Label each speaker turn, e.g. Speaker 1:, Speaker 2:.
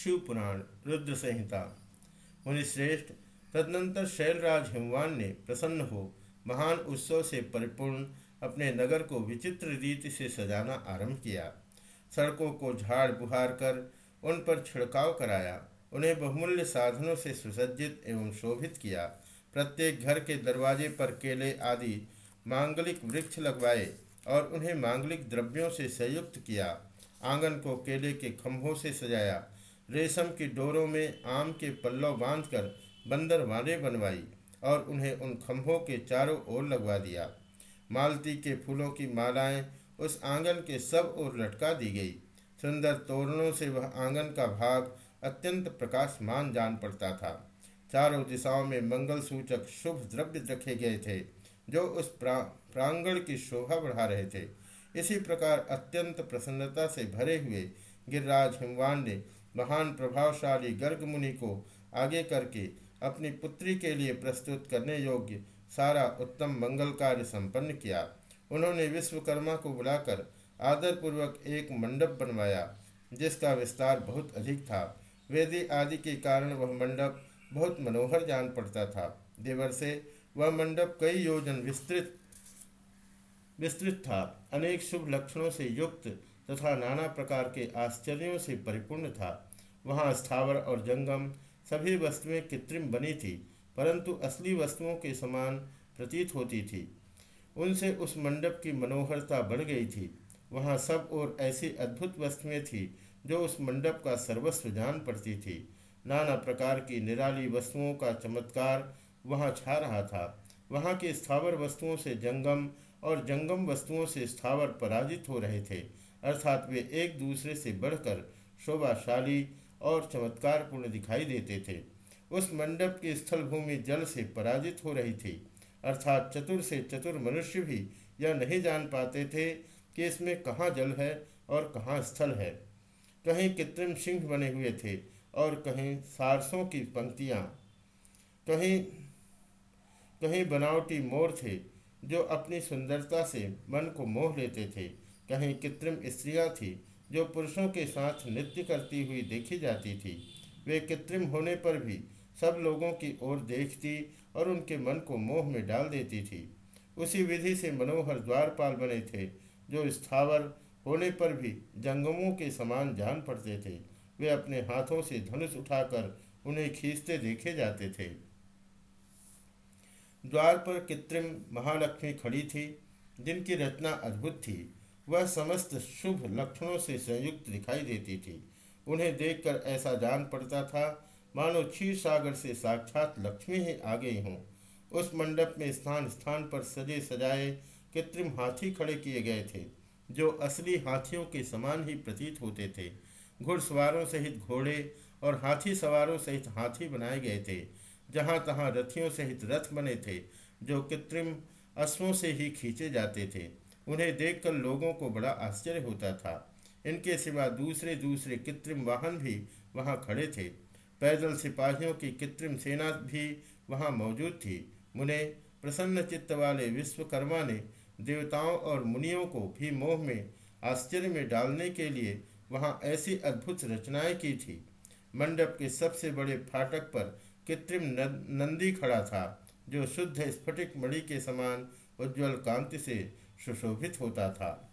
Speaker 1: शिव पुराण रुद्र संहिता मुनिश्रेष्ठ तदनंतर शैलराज हिमवान ने प्रसन्न हो महान उत्सव से परिपूर्ण अपने नगर को विचित्र रीति से सजाना आरंभ किया। सड़कों को झाड़ बुहार कर उन पर छिड़काव कराया, उन्हें बहुमूल्य साधनों से सुसज्जित एवं शोभित किया। प्रत्येक घर के दरवाजे पर केले आदि मांगलिक वृक्ष लगवाए और उन्हें मांगलिक द्रव्यों से संयुक्त किया। आँगन को केले के खंभों से सजाया रेशम की डोरों में आम के पल्लव बांधकर बंदर वाले बनवाई और उन्हें उन खंभों के चारों ओर लगवा दिया। मालती के फूलों की मालाएँ उस आँगन के सब ओर लटका दी गई। सुंदर तोरणों से वह आँगन का भाग अत्यंत प्रकाशमान जान पड़ता था। चारों दिशाओं में मंगल सूचक शुभ द्रव्य रखे गए थे जो उस प्रा, प्रांगण की शोभा बढ़ा रहे थे। इसी प्रकार अत्यंत प्रसन्नता से भरे हुए गिरिराज हिमवान ने महान प्रभावशाली गर्ग मुनि को आगे करके अपनी पुत्री के लिए प्रस्तुत करने योग्य सारा उत्तम मंगल कार्य संपन्न किया। उन्होंने विश्वकर्मा को बुलाकर आदरपूर्वक एक मंडप बनवाया, जिसका विस्तार बहुत अधिक था। वेदी आदि के कारण वह मंडप बहुत मनोहर जान पड़ता था। देवर से वह मंडप कई योजन विस्तृत विस्तृत था। अनेक शुभ लक्षणों से युक्त तथा नाना प्रकार के आश्चर्यों से परिपूर्ण था। वहाँ स्थावर और जंगम सभी वस्तुएँ कृत्रिम बनी थी, परंतु असली वस्तुओं के समान प्रतीत होती थी। उनसे उस मंडप की मनोहरता बढ़ गई थी। वहाँ सब और ऐसी अद्भुत वस्तुएँ थी जो उस मंडप का सर्वस्व जान पड़ती थी। नाना प्रकार की निराली वस्तुओं का चमत्कार वहाँ छा रहा था। वहाँ की स्थावर वस्तुओं से जंगम और जंगम वस्तुओं से स्थावर पराजित हो रहे थे। अर्थात वे एक दूसरे से बढ़कर शोभाशाली और चमत्कारपूर्ण दिखाई देते थे। उस मंडप की स्थल भूमि जल से पराजित हो रही थी। अर्थात चतुर से चतुर मनुष्य भी यह नहीं जान पाते थे कि इसमें कहाँ जल है और कहाँ स्थल है। कहीं कृत्रिम सिंह बने हुए थे और कहीं सारसों की पंक्तियाँ। कहीं कहीं बनावटी मोर थे जो अपनी सुंदरता से मन को मोह लेते थे। कहीं कृत्रिम स्त्रियाँ थी जो पुरुषों के साथ नृत्य करती हुई देखी जाती थी। वे कृत्रिम होने पर भी सब लोगों की ओर देखती और उनके मन को मोह में डाल देती थी। उसी विधि से मनोहर द्वारपाल बने थे, जो स्थावर होने पर भी जंगमों के समान जान पड़ते थे। वे अपने हाथों से धनुष उठाकर उन्हें खींचते देखे जाते थे। द्वार पर कृत्रिम महालक्ष्मी खड़ी थी, जिनकी रचना अद्भुत थी। वह समस्त शुभ लक्षणों से संयुक्त दिखाई देती थी। उन्हें देखकर ऐसा जान पड़ता था, मानो क्षीर सागर से साक्षात लक्ष्मी ही आ गई हों। उस मंडप में स्थान स्थान पर सजे सजाए कृत्रिम हाथी खड़े किए गए थे, जो असली हाथियों के समान ही प्रतीत होते थे। घुड़सवारों सहित घोड़े और हाथी सवारों सहित हाथी बनाए गए थे, जहाँ तहाँ रथियों सहित रथ बने थे, जो कृत्रिम अश्वों से ही खींचे जाते थे। उन्हें देखकर लोगों को बड़ा आश्चर्य होता था। इनके सिवा दूसरे दूसरे कृत्रिम वाहन भी वहाँ खड़े थे। पैदल सिपाहियों की कृत्रिम सेना भी वहाँ मौजूद थी। मुने प्रसन्न चित्त वाले विश्वकर्मा ने देवताओं और मुनियों को भी मोह में, आश्चर्य में डालने के लिए वहाँ ऐसी अद्भुत रचनाएँ की थी। मंडप के सबसे बड़े फाटक पर कृत्रिम नंदी खड़ा था, जो शुद्ध स्फटिक मणि के समान उज्ज्वल कांति से सुशोभित होता था।